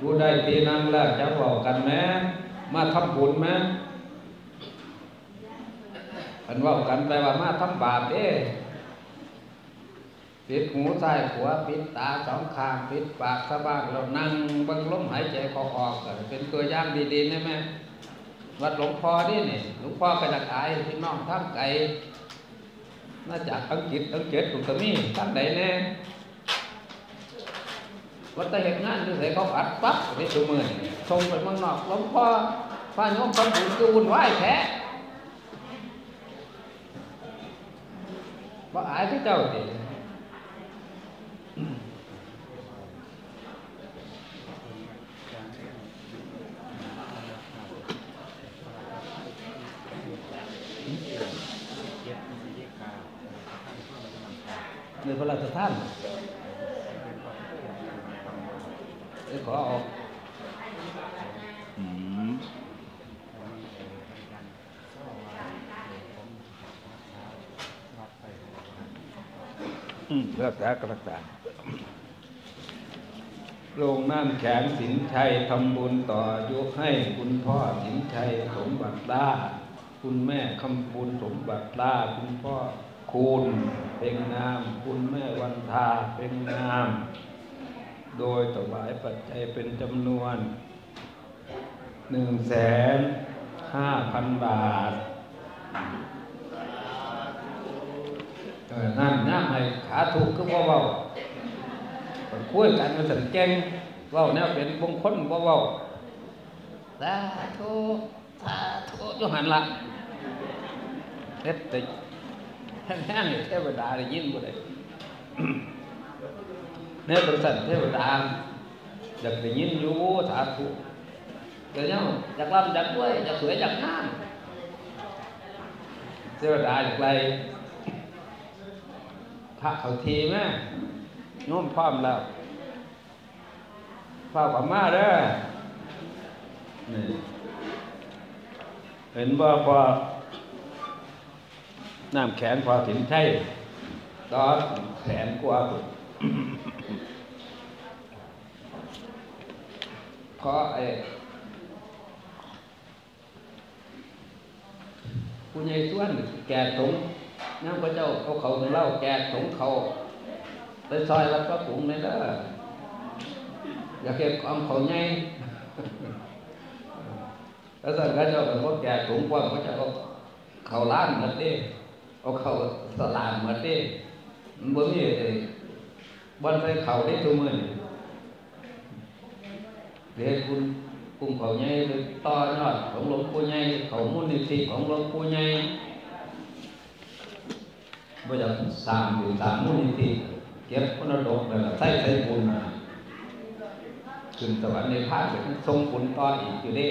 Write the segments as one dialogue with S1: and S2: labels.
S1: ผู้ใดที่นั่งแล้วจะบอกกันแม้มาทำบุญแม้อันว่ากันไปว่ามาทำบาปเด้ปิดหูซ้ายขวาปิดตาสองข้างปิดปากสะบ้างเรานั่งบังลมหายใจเขาออกกันเป็นตัวอย่างดีๆนะแม่วัดหลวงพ่อนี่นี่หลวงพ่อกระดักไอพี่น้องทั้งไก่น่าจากอังกฤษอังเกฤษถูกตมีทั้งไหนแน่ วัดตะเหตุงานที่ไหนเขาอัดปั๊บในตัวมือนี่ส่งไปมืองนอกหลวงพ่อพระโยมคนบุญก็วุ่นวายแท้ว่าอายที่เจ้าดิในพระราชทาน เอ้ยขอออก
S2: อืม
S1: อืมรักษากรักษาโรงน้ำแข็งสินชัยทำบุญต่ออยุให้คุณพ่อสินชัยสมบัติล่าคุณแม่คำบุญสมบัติล่าคุณพ่อคูณเป็นงาม คุณแม่วันทาเป็นงาม โดยถวายปัจจัยเป็นจำนวนหนึ่งแสนห้าพันบาทนั่นน้ำให้ขาถูกก็ว่าเว้ามันคุยกันมันสันเก่งเว้าแนวเป็นบงคลบ่เว้าสาธุสาธุยหันละเฮ็ดต่แห้งๆนี่เทวดาได้ยินบ่ได้ ในบริษัทเทวดาอยากได้ยินอยู่สาธุเดี๋ยวนี้อยากร่ำอยากรวยอยากสวยอยากงามเทวดาอยากไรพระเขาทีแม่โน้มพร้อมแล้วฟ้าขวามาเด้อนี่เห็นบ่าพอน้ำแขนพอถึงใช่ตอนแขนกว่า เพุ่นขอไอ้ผู้ใหญ่ส่วนแก่ตรงน้ำพระเจ้าเขาเขาของเล่าแกกของเขาไปซอยวัดพระผงนี่เด้ออยากเก็บของเขาไงแล้วตอนพระเจ้าเป็นพวกแกกของกว้าพระเจ้าเขาล้านหมดเด้เอาเขาสลามหมดเด้มันบ่มีไอ้บอนใส่เขาได้ทุกมื้อ นี่เดี๋ยวคุณกลุ่มเขาใหญ่ไปต่อยอดของหลวงปู่ใหญ่เขามูลนิธิของหลวงปู่ใหญ่บ่อยากสร้างอยู่สร้างมูลนิธิเก็บมรดกแล้วก็ใส่ใส่บุญมาขึ้นสวรรค์ในภาคเป็นทรงบุญต่ออีกอยู่เด้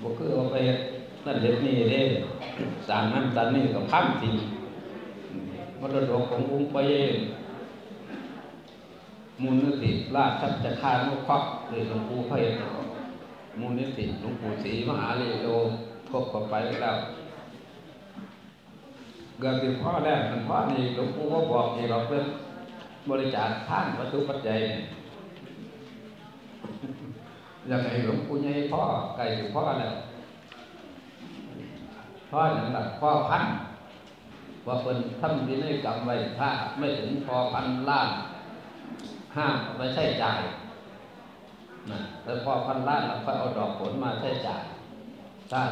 S1: บ่คือเอาไปนั่นเฮ็ดนี่เด้สร้างนั่นสร้างนี่ก็พังทิ้งมรดกขององค์ไปเอง มูลนิธิราชสัจคานุเคราะห์หรือหลวงปู่พระเอกมูลนิธิหลวงปู่ศรีมหาเลโยทบเข้าไปแล้วเกิดที่พ่อแรกมันพ่อนี่หลวงปู่ก็บอกให้เราเป็นบริจาคท่านวัตถุปัจจัยอยากให้หลวงปู่ใหญ่พ่อไก่ถึงพ่อแล้วพ่ออย่างนั้นพ่อพันว่าเป็นทำดีในกรรมไว้ถ้าไม่ถึงพอพันล้าน ห้ามไม่ใช่จ่ายนะแต่พอพันล้านเราค่อยเอาดอกผลมาใช้จ่ายถ้า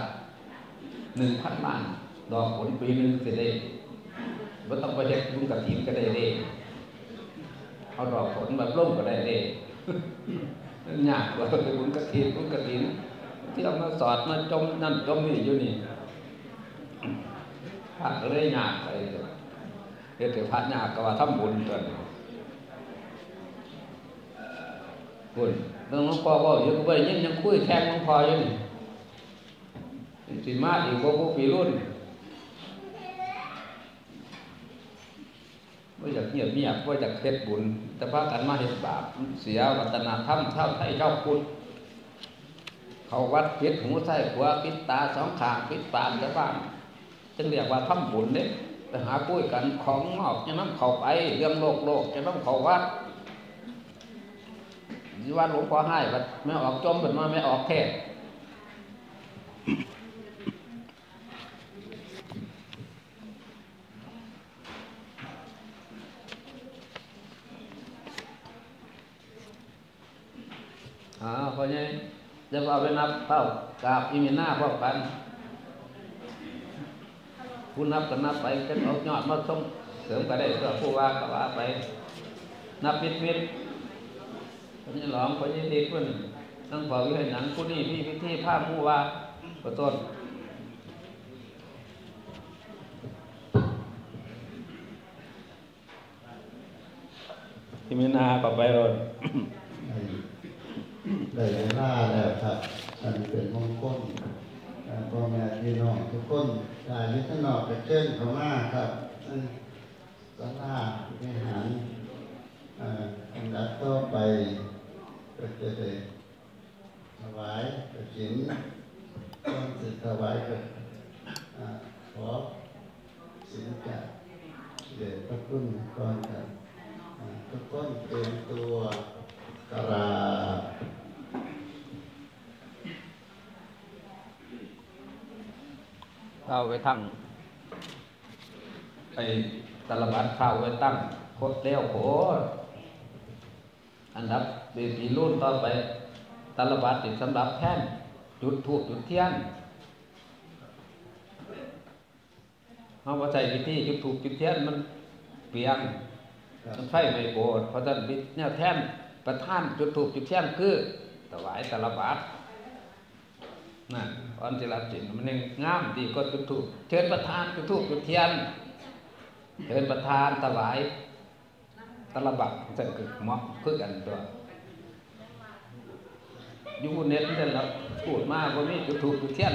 S1: หนึ่งพันล้าน ดอกผลปีหนึ่งสิได้ไม่ต้องไปเฮ็ดบุญกระถินก็ได้เด้เอาดอกผลแบบร่มก็ได้เด้ยากกว่าไปบุญกระถินบุญกระถินที่เรามาสอดมาจมนั่นจมนี่อยู่นี่พระก็เลยยากไปเฮ็ดแต่พระยากก็ว่าทำบุญตัวนี้ คุณเรื่องหลวงพ่อก็อยู่ก็ไปยังยังคุยแทงหลวงพ่ออยู่นี่สิมาอีกว่าพวกปีรุ่นว่าอยากเงียบเงียบว่าอยากเฮ็ดบุญ แต่พากันมาเฮ็ดบาปเสียวัฒนธรรมชาไทยชาวพุทธเขาวัดปิดหูใส่หัวปิดตาสองขางปิดปากจะบ้างจึงเรียกว่าทำบุญเด้แต่หาคุยกันของนอกจะน้ำเข้าไปเรื่องโลกโลกจะน้ำเข้าวัด ยี่ว่าหลวงพ่อให้บัดไม่ออกจมเป็นมาไม่ออกแท้อ่าเพราะงี้จะเอาไปนับเท่ากราบอิมินาพร้อมกันผู้นับก็นับไปกันเอายอดมาส่งเสริมก็ได้ก็ผู้ว่าก็ว่าไป นับมิดมิด คนนี้หลองคนนี้ดีขึ้นตั้งพอวิหนังผู้นี้พี่พิธีผ้ามู่ว่าก็ต้นที่มีนาก็ไปรอน
S3: ได้เวลาแล้วครับอันเป็นมงคลอ่าพ่อแม่พี่น้องทุกคนกายนิทนอกกระเชิญเข้ามาครับอันสลาวิหารอ่าอันดับต่อไป ก็จะได้ถวายกระถินต้นสิถวายกับขอสินจากเดชพระคุณก่อนครับอ่าทุกคนเตรียมตัวกราบ
S1: เข้าไปทั้งไปตลบัดเข้าไปตั้งโคตรเลี้ยวโข อันดับปีปีรุ่นต่อไปตลบัดติดสำหรับแท่นจุดทูบจุดเทียนเอาว่าใจพิธีจุดทูบจุดเทียนมันเปียกมันไฟไม่โกรธเพราะฉะนั้นเนี่ยแท่นประท่านจุดทูบจุดเทียนคือถวายตลบัดนะตอนที่รับสินมันยังงามดีก็จุดถูกเชิญประธานจุดถูกจุดเทียนเชิญประธานถวาย ตลบักจะคือเหมอกคือกันตัวอยูเน็ตนี่เราพูดมากว่ามีจุดถูกจุดเทียน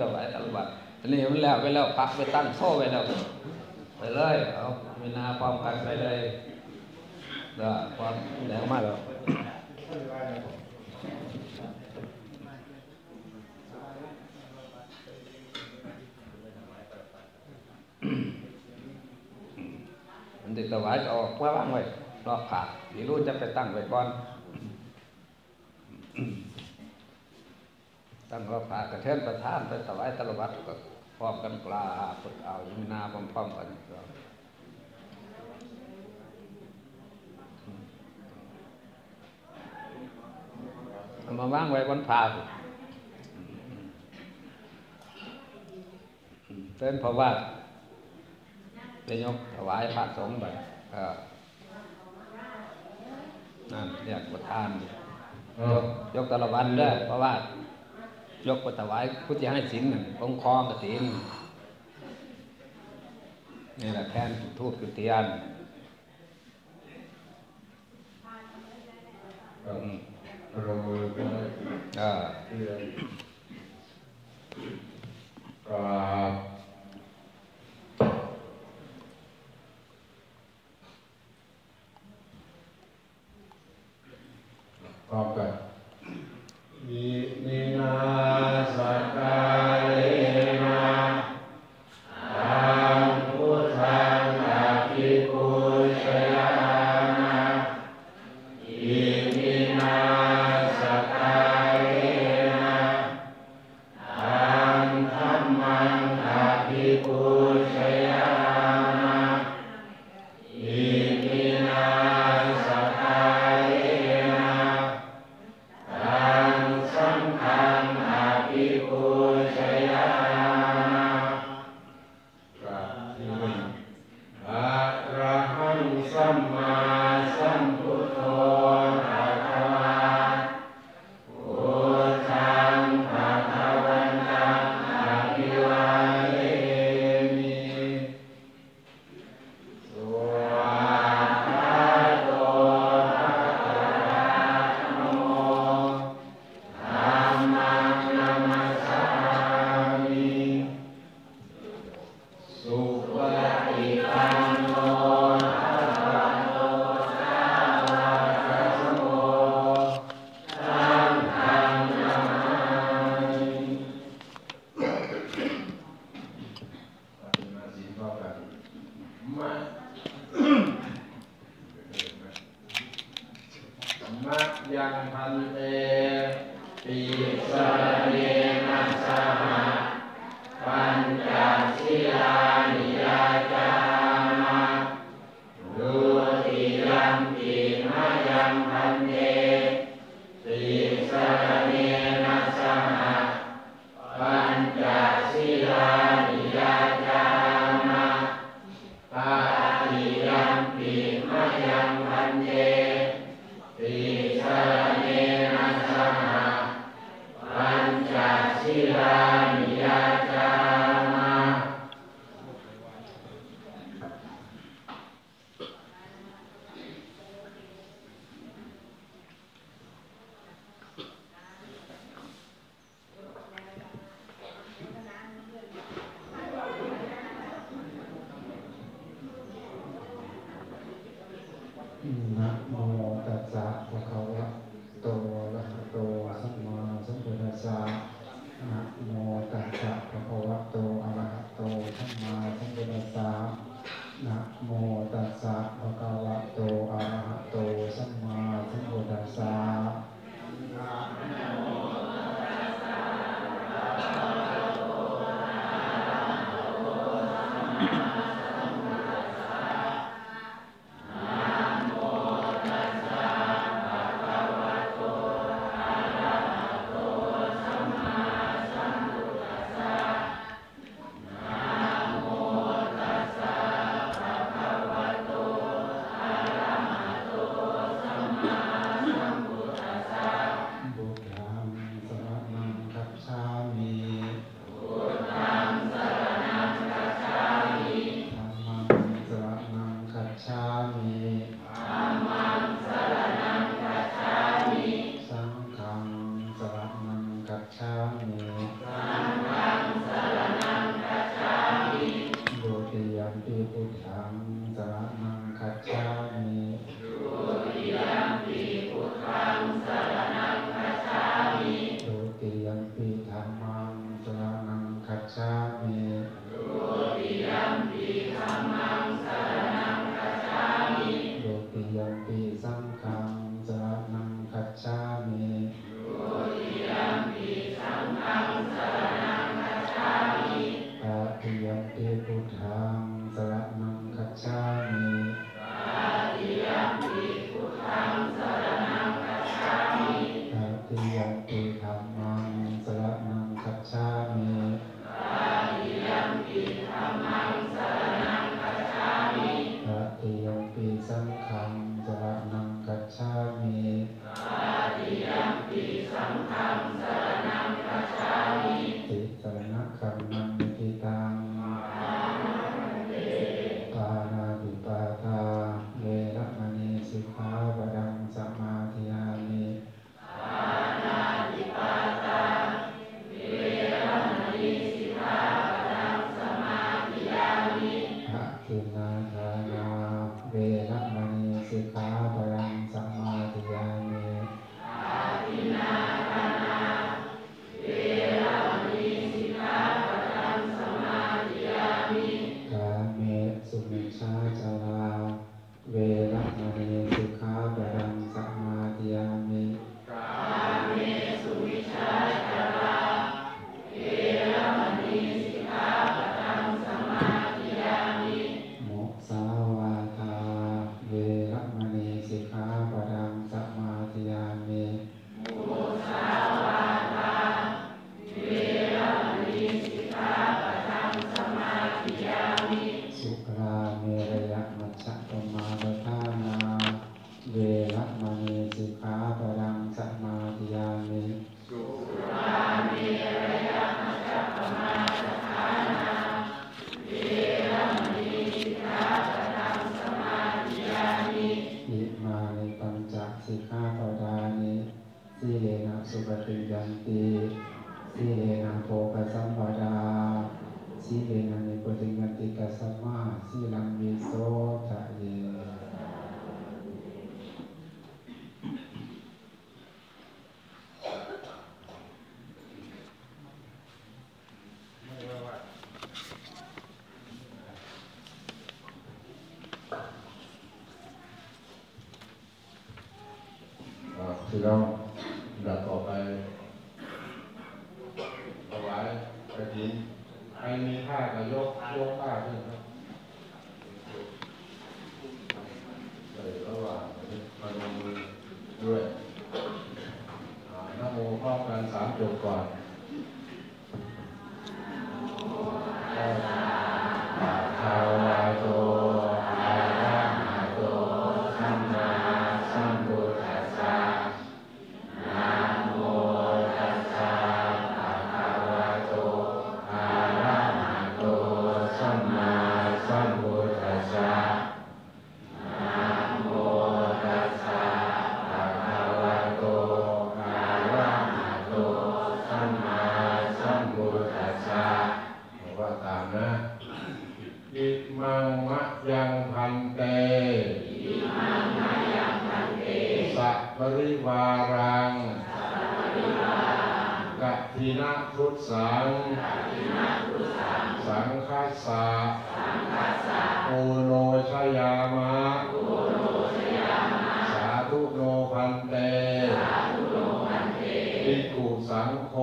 S1: ต่อไปตลบักอันนี้มันแล้วไปแล้วพักไปตั้งโซ่ไปแล้วไปเลยเอามีนาความกันไปเลยเด้อความแล้วมาแล้ว มัน ติดถวายก็ออกว่าว่างไว้รอบขาเดี๋ยวรู้จะไปตั้งไว้ก่อนตั้งรอบขากระเทือนประธานไปถวายตลวัดก็พร้อมกันกลาฝึกเอายิมนาพร้อมๆกันก็เอามาว่างไว้บนผาเต้นเพราะว่า ได้ยกถวายพระสงฆ์แบบก็นั่นเรียกประธานยกยกแตละวันเด้อเพราะว่ายกไปถวายพุทธให้สินน่ะองค์คองกสินนี่แหละแทนทูตกุเทียนอืม
S3: เรามือก็
S1: เออ
S3: เพื่อนกราบพร้
S4: อมกันมีมีนา อ่ ต
S3: ถินะทุตสังสังคัสสะโอโนชยามะ สาธุโนพันเตภิกขุสังโฆ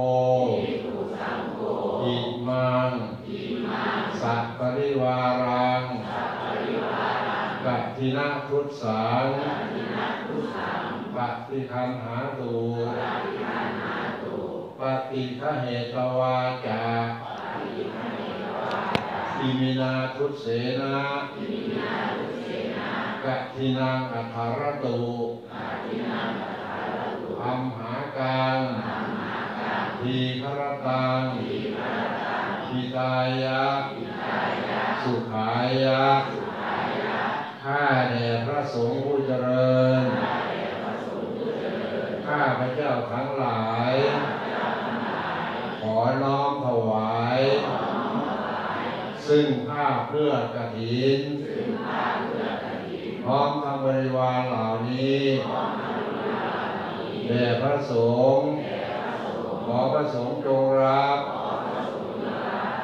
S3: อิมัง สัพปริวารังกัตถินะทุตสังปฏิคันหาตูป ฏิฆะเหตวาจาอิมินาทุตเสนากัตถินังอัคคารตุอัมหากังทีครตังทิตายะ สุขายะข้าแด่พระสงฆ์ผู้เจริญข้าพระเจ้าทั้งหลายข อน้อมถวาย ซึ่งผ้าเพื่อกฐินพร้อมทั้งบริวารเหล่านี้แด่พระสงฆ์ขอพระสงฆ์จงรับ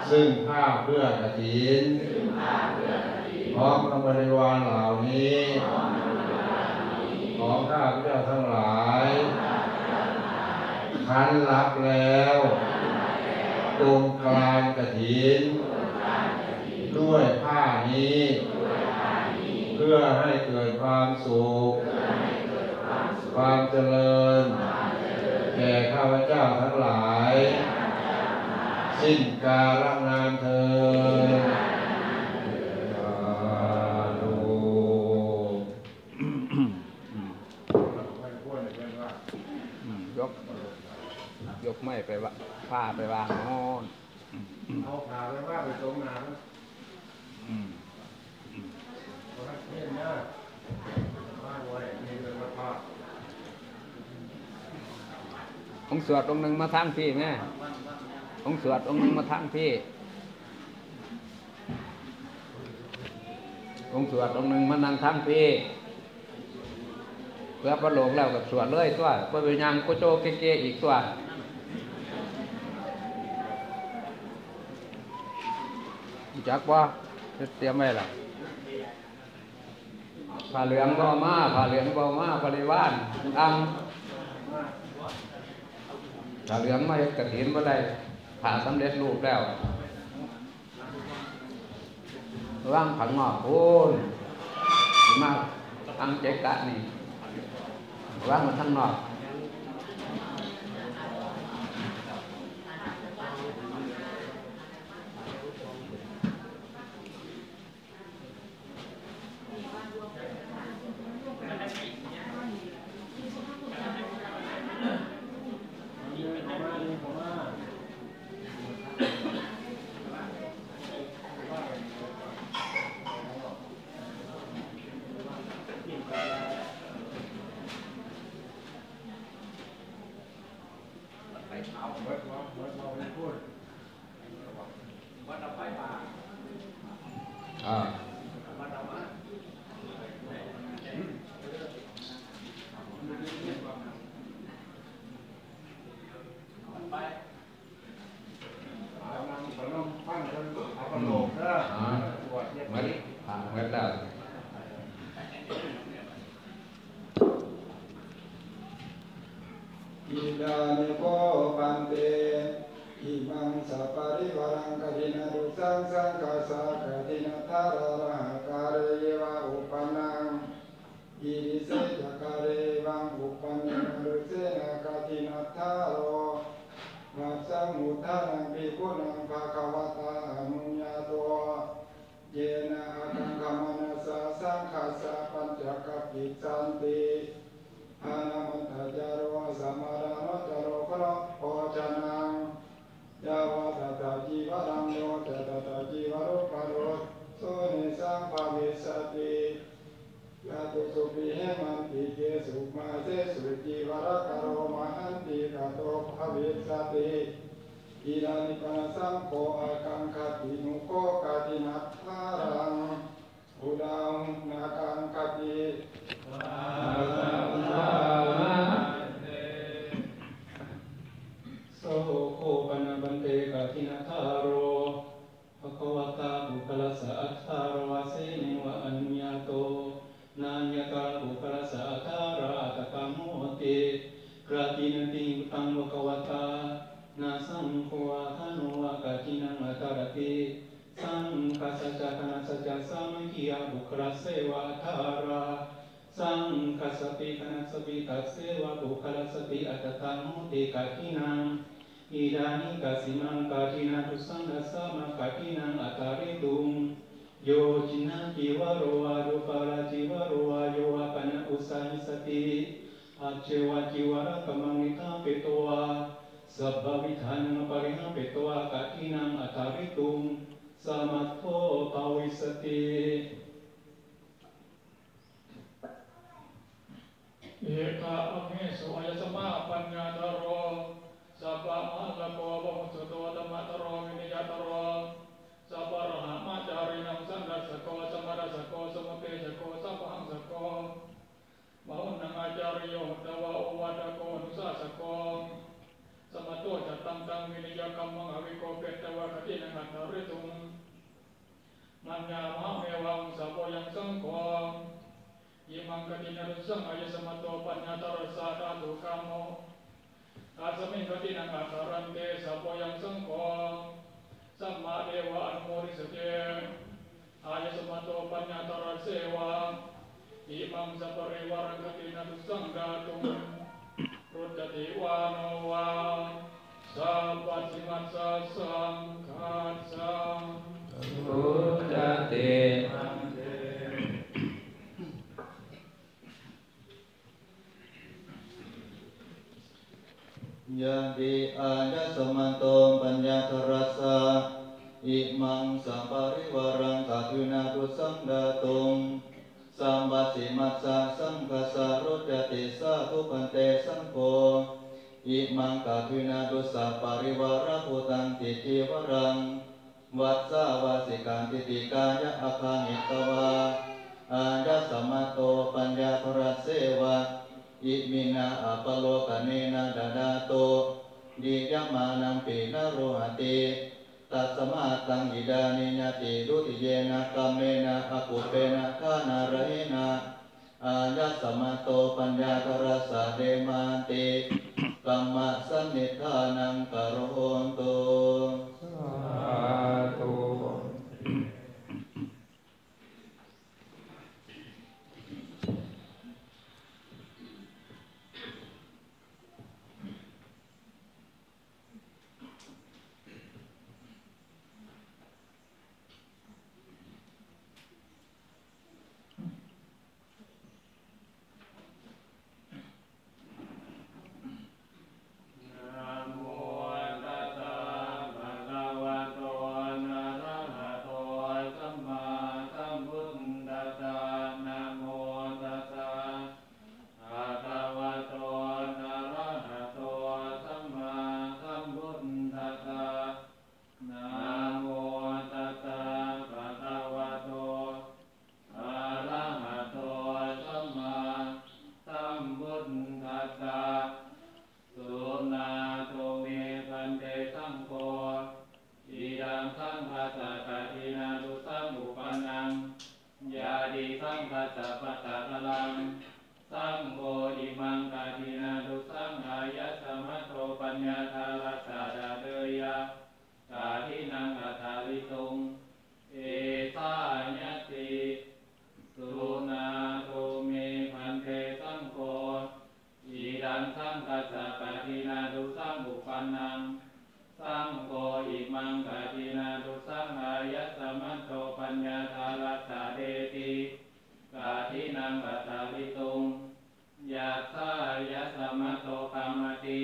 S3: ซึ่งผ้าเพื่อกฐินพร้อมทั้งบริวารเหล่านี้ของข้าพเจ้าทั้งหลายคันรับแล้ว ตรงกลางกฐิน ด้วยผ้านี้ เพื่อให้เกิดความสุข ความเจริญ แก่ข้าพเจ้าทั้งหลาย สิ้นกาลนานเธอญสาธุ
S1: อืมยกยกไม่ไปวะ ผ้าไปวางโน่น
S3: เอาผ่าไปว่าไปตรงน้
S1: อืมำ
S3: เพราะเที่ยนนะว่าไว้มีเรื่องมาทอด
S1: องค์สวดองค์หนึ่งมาทางพี่แม่องค์สวดองค์หนึ่งมาทางพี่ องค์สวดองค์หนึ่งมานั่งทางพี่เพื่อประโลกแล้วกับสวดเลยตัวเพื่อไปยังโกโจเก๊ๆอีกตัว จักว่าเตรียมไว้ล่ะผ้าเหลืองบ่มาผ้าเหลืองบ่มาบริวารอังผ้าเหลืองมาเฮ็ดกระถินบ่ได้ผ่าสำเร็จรูปแล้วว่างผังงอกโอ้นสิมาอังเจกะนี่ว่างมาทางนอก santi anamadhajaro samarano jaro kala pocanang jawa
S4: dada jiwa rangyo dada jiwa rupanro suni sang pamisati yatu supi hemat dike สปิตัสเสวะบุคลสติอัตตามุติกาทินังอิดานิกาสิมังกาทินาทุสังกัสสะมกาทินังอัตาริตุงโยจินังจิวะโรวารุปาราจิวะโรวาโยวะปนะอุสาหิสติอาเจวะจิวะระกมังนิทาเปโตวาสัพพวิธานังปริหาเปโตวากาทินังอัตาริตุงสามัทโทปาวิสติ
S5: เอกาอเมสุอายสมาปัญญาตโรสัพพะมะหัลละโกพะหุสสุโตธัมมะธะโรวินะยะธะโรสะพรัหมะจารีนังสันทัสสะโกสะมาทะปะโกสะมุตเตชะโกสัมปะหังสะโกพะหุนนังอาจะริโยวาโอวาทะโกอะนุสาสะโกสะมัตโถจะตังตังวินะยะกัมมังอะวิโกเปตวากะฐินังอัตถะริตุงมัญญามะหะเมวังสัพโพยังสังโฆ อิมังกะฐินะทุสสังอายัสมะโตปัญญาธะรัสสะทาตุกาโมตัสมิงกะฐินังอัตถะรันเตสัพโพยังสังโฆสัมมะเทวะอะนุโมทิสสะติอายัสมะโตปัญญาธะรัสเสวะอิมังสะปะริวารังกะฐินะทุสสังทาตุงรุจจะติวาโนวาสัพพัสสิมัสสะสังฆัสสะ
S1: พุทธเต
S2: ยันติอายัสมันโตปัญญาทรัสสะอิมังสัมปริวารังกาตุนาตุสังดาตุงสัมบัติมัสสะสังกัสสะรุจติสาธุปันเตสังโฆอิมังกาตุนาตุสัปปริวาระภูตังติจิวรังวัสสาวาสิกัฏฐิติกายะอะคาเหตวาอายัสมะโตปัญญาธะรัสเสวะ อิมินาอะปะโลกะเนนะทะทาติทิยยะมานัมปินะรูหะติตัสมาตังอิทานิญัตติทุติเยนะกัมเมนะอะกุปเปนะฐานาระเหนะอายัสมะโตปัญญาธะรัสสะเทมาติกัมมะสันนิฏฐานังกะ
S5: โรตุนตุ กะลังสังโฆอิมังกะทินาทุสังอายะสมัตโตปัญญาทารัสสะดาเดยะกาทินังอัตาลิตุงเอสายะติสุนาโตเมพันเตสังโฆอิดังสังกัสสะปะทินาทุสังบุปันนังสังโฆอิมังกะทินาทุสังอายัสมัตโตปัญญาทารัสสะเดติ ทินังกัตตาลิตุงยัสายัสมัตโตกรรมติ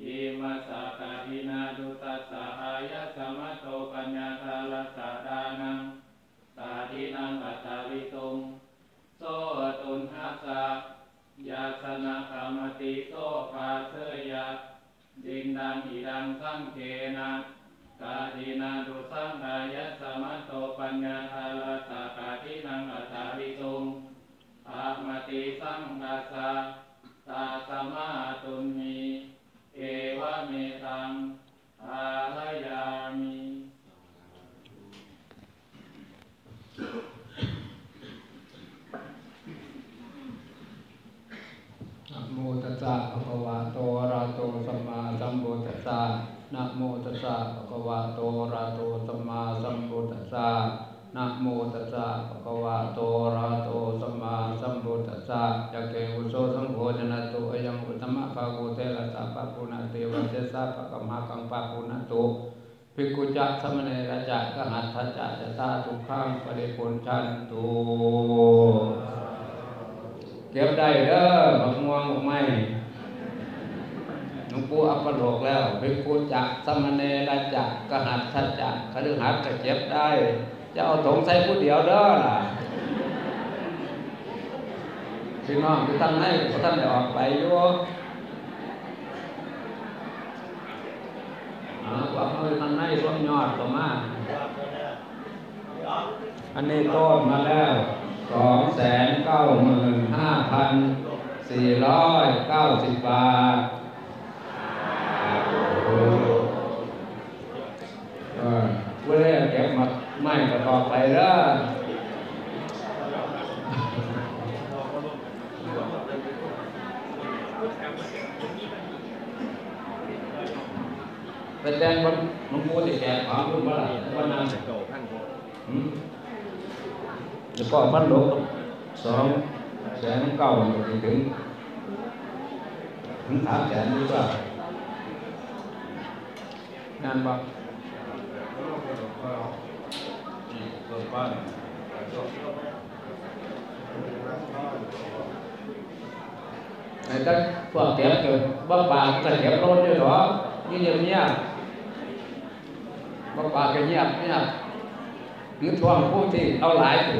S5: อิมัสสะกะทินาทุตัสสะอายัสมัตโตปัญญาทารัสะดานังกาทินังกัตตาลิตุงโสตุนหัสสะยาสนะกรรมติโสภาเสยะดินดังอิดังสังเคนะ ตาทินาดุสังกายัสมัตโตปัญญาทาลตากาทินังอัตตาวิตุงอามติสังกัสสะตาสมาตุนมีเอวเมตังอาลยามิ
S1: นะโมตัสสะภะคะวะโตอะระหะโตสัมมาสัมพุทธัสสะนะโมตัสสะภะคะวะโตอะระหะโตสัมมาสัมพุทธัสสะนะโมตัสสะภะคะวะโตอะระหะโตสัมมาสัมพุทธัสสะยะเกวุโสสังโฆจนะตุอะยังอุตตมะภะโกเตระสะปะปุณะเตวะเสสะภะคะมากังปะปุณะตุ ภิกขุจักสมเนระจักกหัตถจักจตาทุกขังปริปุญชันตุเก็บได้เด้อบักม่วงบักไม้หลวงปู่อัปโลกแล้วภิกขุจักสมณเณรจักกหัตถจักคฤหัสถ์ก็เก็บได้ จะเอาถงใส่ผู้เดียวเด้อล่ะพี่น้องที่ท่านให้ก็ท่านได้ออกไปอยู่ กว่าเขาทานให้ร่วมยอดต่อมาอันนี้ต้นมาแล้วสองแสนเก้าหมื่นห้าพันสี่ร้อยเก้าสิบบาทเออเพื่อเก็บมาไม่ก็ต่อไปเด้อ ไปแจ้งวันหลวงปู่ที่แก่ของคุณบ้านวันนั้นอืมแล้วก็พันโลสองแสนเก้าถึงถึงถึงสามแสนนี่ก็งานบ้างเปิดบ้านไอ้ก็พวกเก็บเกิดบ้าป่าก็เก็บรถด้วยหรอนี่เงียบเงีย บบ้าป่าก็เงียบเงียบหรือทวงผู้ที่เอาหลายอยู่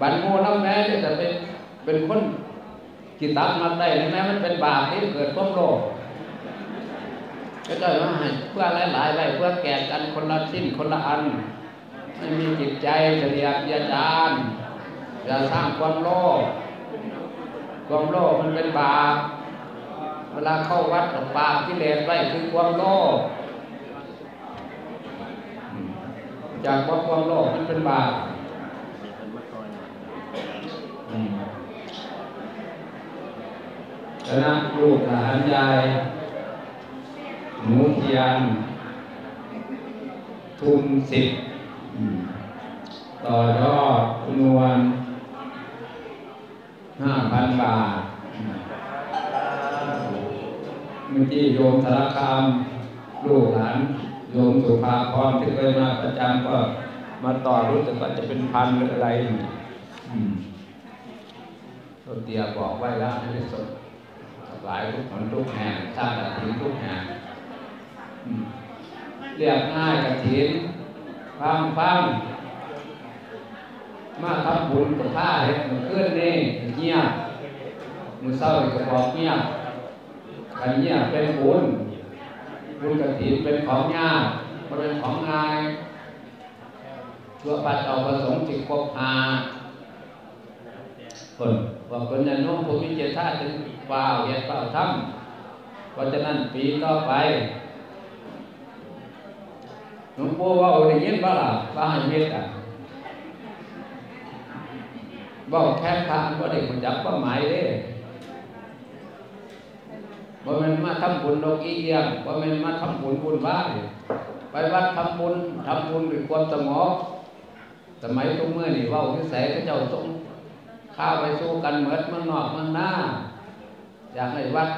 S1: บันโมน้ำแม้จะเป็นเป็นคนกิตับมาได้แม้มันเป็นบาปที่เกิดความโลภก็จะมาให้เพื่อหลายๆไว้เพื่อแก่กันคนละชิ้นคนละอัน ไม่มีจิตใจเฉลียดยาจารอย่าสร้างความโลภความโลภมันเป็นบาปเวลาเข้าวัดบาปกิเลสไว้คือความโลภ จากว่าความโลภมันเป็นบาปอืมคณะลูกหลานยายหมูเทียน ทุนสิบต่อยอดจำนวนห้าพันบาทมเมื่อกี้โยมสารคามลูกหลาน โยมสุภาพรที่เคยมาประจำก็มาต่อรู้สึกว่าจะเป็นพันหรืออะไรอืมต้นเตียบอกไว้แล้วให้สดหลายทุกคนทุกแห่งสร้างกระถินทุกแห่งเรียกง่ายกระถินฟังฟังมาทำบุญกับท่าเห็นมันขึ้นนี่เงียบมือเศร้าก็บอกเงียบขันเงียบเป็นบุญ บุญกฐินเป็นของยากมันเป็นของง่ายชั่วปัดเอาประสงค์จิตครบหาคนว่าคนยันนุ่มภูมิเจตาถึงเปล่าเหตุเปล่าทำเพราะฉะนั้นปีต่อไปหลวงปู่ว่าได้ยินบ้าล่ะว่าให้เมตตาบอกแค่ทางก็ได้คุณจับความหมายเด้ บ่แม่นมาทำบุญดอกอีเอียงบ่แม่นมาทำบุญบุญบ้านไปวัดทำบุญทำบุญด้วยความสงบสมัยทุกเมื่อนี่ว้านิสัยพระเจ้าทรงข้าไปสู้กันเหมือนเมืองนอกเมืองหน้า อยากให้วัด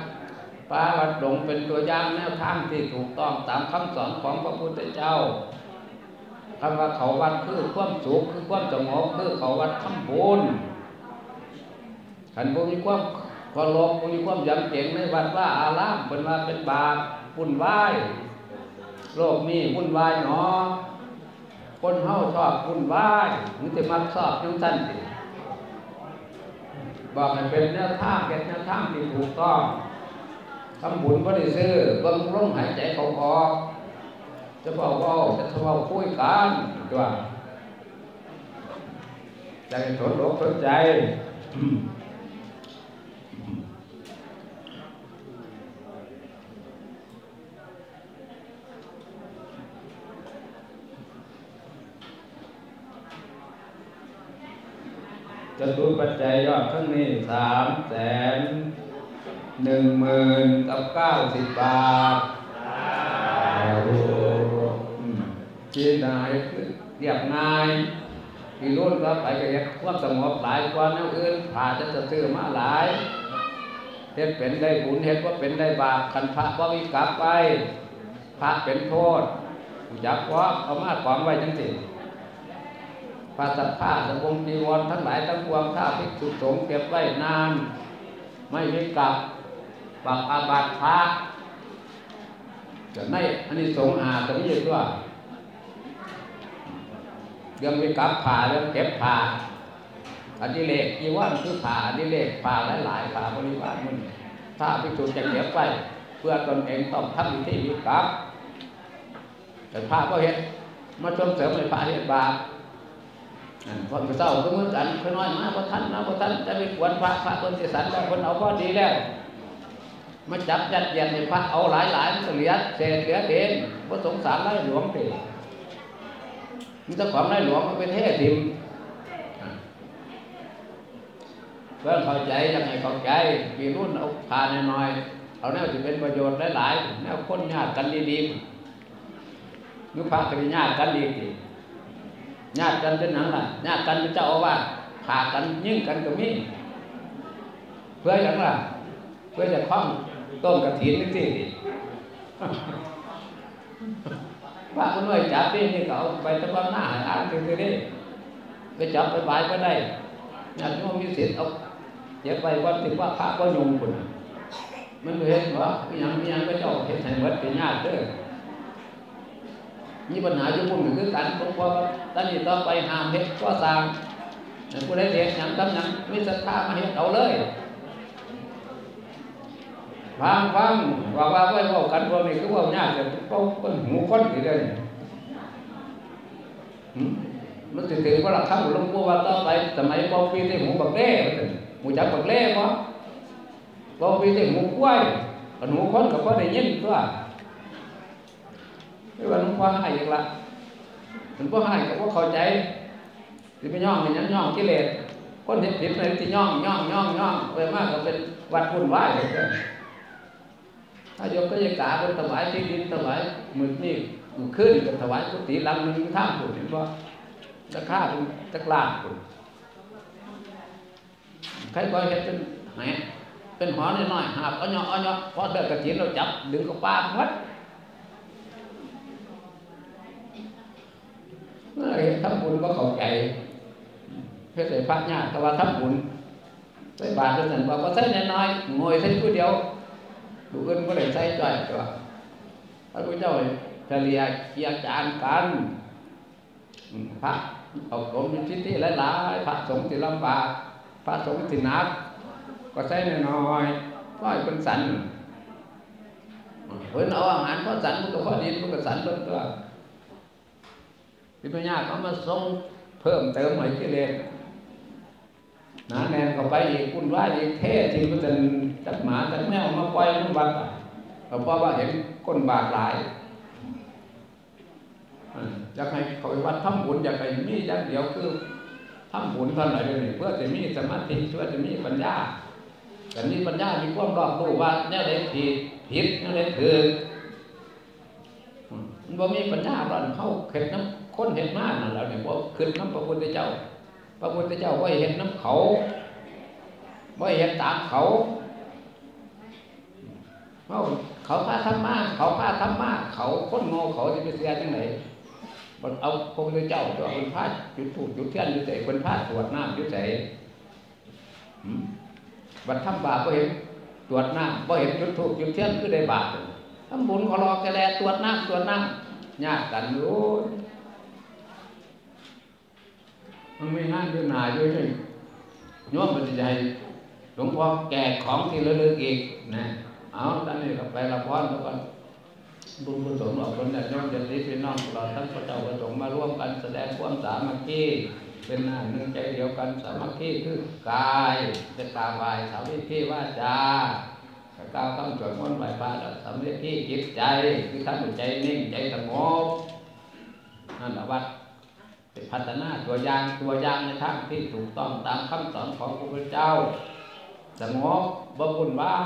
S1: ป้าวัดหลงเป็นตัวอย่างแนวทางที่ถูกต้องตามคำสอนของพระพุทธเจ้าคำว่าเขาวัดคือความสุขคือความสงบคือเขาวัดทำบุญขันบุมีความ พอโลกมีความยำเก่งในวัดว่าอารามเป็นว่าเป็นบาปวุ่นวายโลกนี้วุ่นวายหนอ คนเฮาชอบวุ่นวายมันจะมักชอบจังสั้นสิบอกให้เป็นแนวทางเป็นแนวทาที่ถูกต้องทำบุญก็ได้ซื้อเบิ่งลมหายใจเขาออกจะเบาเบาจะเบาคุยกันตัวใจสนอกสนใจ จะดูปัจจัยยอดข้างนี้สามแสนหนึ่งหมื่นกับเก้าสิบบาทจีนายเรียบง่ายที่รุ่นก็ไปก็ยังความสงบหลายกว่าแนวอื่นผ่าจะจะซื้อมาหลายเฮ็ดเป็นได้บุญเฮ็ดว่าเป็นได้บาปขันพระว่าวิกลับไป พระเป็นโทษจับว่าเอามาความไว้จังสิ พระสัทธาสบงจีวรทั้งหลายทั้งปวงข้าภิกษุสงฆ์เก็บไว้นาน ไม่มีกลับปรับอาบัติพระจะในอันนี้สงอาจะไม่ยืดว่าเรื่องวิกับผ่าเรื่องเก็บผ่าอดิเลกจีวรคือผ่าอดิเลกผ่าหลายๆผ่าบริวารมันถ้าภิกษุจะเก็บไว้เพื่อตนเองต้องทำวิธีวิกับแต่พระก็เห็นมาชมเสริมในพระเห็นบาป คนเศร้าก็เหมือนกันคนน้อยมาพอท่านนะพอท่านจะไปกวนพระพระคนเสียสันแล้วคนเอาก็ดีแล้วมาจับยัดเยียดในพระเอาหลายหลายมันเหลือเศษเหลือเด่นพระสงสารไล่หลวงเตมันจะของไล่หลวงมันเป็นเทศทิมเพื่อนเข้าใจยังไงเข้าใจปีรุ่นเอาทานน้อยๆเอาแนวที่เป็นประโยชน์หลายๆแนวคนญาติกันดีๆนึกพระกันญาติกันดีสิ ญาติกันเป็นหนังล่ะญาติกันเป็นเจ้าอาวาสผ่ากันยิ่งกันก็มีเพื่ออย่างล่ะ เพื่อจะคล้องต้นกระถินนี่สิว่าคนน้อยจับนี่นี่เอาไปตะวันหน้าอ่านถึงที่นี่ไปจับไปบายก็ได้ญาติโยมมีสิทธิ์เอาเจ็บไปวันถึงว่าพระก็ยงคนมันเห็นว่ามีอย่างมีอย่างก็เจ้าเห็นให้หมดเป็นญาติเด้อ มีปัญหาอยู่มุ่งหนึ่งคือกันผมว่าตอนนี้ต่อไปหามเฮ็ดก็สร้างผู้ใดเฮ็ดยังทำหยังไมีศรัทธามาเฮ็ดเอาเลยฟังฟังว่าว่าไว้บอกกันพวกนี้คือว่ายากแต่เขาเป็นหูคนอยู่เลยมันถือถือว่าหลักคำหลวงปู่ว่าต่อไปสมัยปอปีที่หูบักเล่หมูจักบักเล่ปะปอปีที่หูกล้วยกันหูคนกับพ่อได้ยินตัว ไม่ว่าหลวงพ่อให้อีกละหลวงพ่อให้กับว่าเข้าใจที่ไปย่องมันยังย่องกิเลสคนเห็นผิดเลยที่ย่องย่องย่องย่องไปมากก็เป็นวัดพุ่นไหวเลยถ้ายมก็ยังกาเป็นถวายที่ดินถวายมือนี่มือขึ้นกับถวายกุฏิลำหนึ่งท่ามปุ่นเห็นบ่ราคาเป็นจักรลานปุ่นใครก็เห็นเป็นแหเป็นหอน้อยๆหาบอาเนาะเอาเนาะพอเดินกระถินเราจับดึงกับปาพัด เห็นทำบุญก็เข้าใจเพื่อใส่พระญาติแต่ว่าทำบุญใส่บาตรด้วยกันบอกว่าใส่น้อยๆงวยใส่ผู้เดียวผู้อื่นก็เลยใส่จ่อยตัวพระพุทธเจ้าเฉลี่ยเกียจานกันพระเอาผมมีทิฏฐิหลายๆพระสงฆ์ที่ลำบากพระสงฆ์ที่นัก ก็ใส่น้อยๆก็ให้เป็นสันเพิ่นเอาอาหารพอสันมันก็พอดีมันก็สันเพิ่นตัว ที่พญาเขามาส่งเพิ่มเติมให้กิเลสหนาแน่นเข้าไปอีกวุ่นวายอีกเทที่มันจะจักหมาจักแมวมาปล่อยมันบัดก็เพราะว่าเห็นคนบาปหลายอยากให้เขาไปวัดทำบุญอยากให้มีอย่างเดียวคือทำบุญเท่าไหร่เลยเพื่อจะมีสมาธิเพื่อจะมีปัญญาแต่มีปัญญามีความรอบรู้ว่าเนี่ยเด็ผิดผิดเนี่ยเด็ถือมันบ่มีปัญญาตอนเข้าเข็ดน้ำ คนเห็นมากนั่นแหละเนี่ยว่าขึ้นน้ำพระพุทธเจ้า พระพุทธเจ้าว่าเห็นน้ำเขาว่าเห็นตามเขาเขาเขาพาธรรมะเขาพาธรรมะเขาคนโง่เขาจะไปเสียจังไหนเอาพระพุทธเจ้าตัวคนพาจุดถูกจุดเทียนอยู่ใส่คนพาตรวจน้ำอยู่ใส่บัดทำบาปก็เห็นตรวจน้ำก็เห็นจุดถูกจุดเทียนคือได้บาปทำบุญขอรอกระแลตรวจน้ำตรวจน้ำยากกันรู้ มันไม่งานด้วยนาด้วยเลยโยมมันจะให้หลวงพ่อแก่ของที่ระลึกอีกนะเอาตอนนี้ก็ไปละพรแล้วก็บุญกุศลออกคนนี่ยย่อมจะรีพี่น้องตลอดทั้งพระเจ้าประสงค์มาร่วมกันแสดงความสามัคคีเป็นหน้าหนึ่งใจเดียวกันสามัคคีคือกายเป็นตาบายสามัคคีว่าจาก้าวต้องจดม้นไหวพระแล้วสามัคคีจิตใจคือทำใจนิ่งใจสงบนั่นแหละวัด พัฒนาตัวอย่างตัวอย่างในทางที่ถูกต้องตามคำสอนของพระพุทธเจ้าสงบบำบุญวา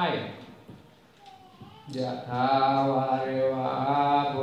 S1: ยะทาวาริวาบุ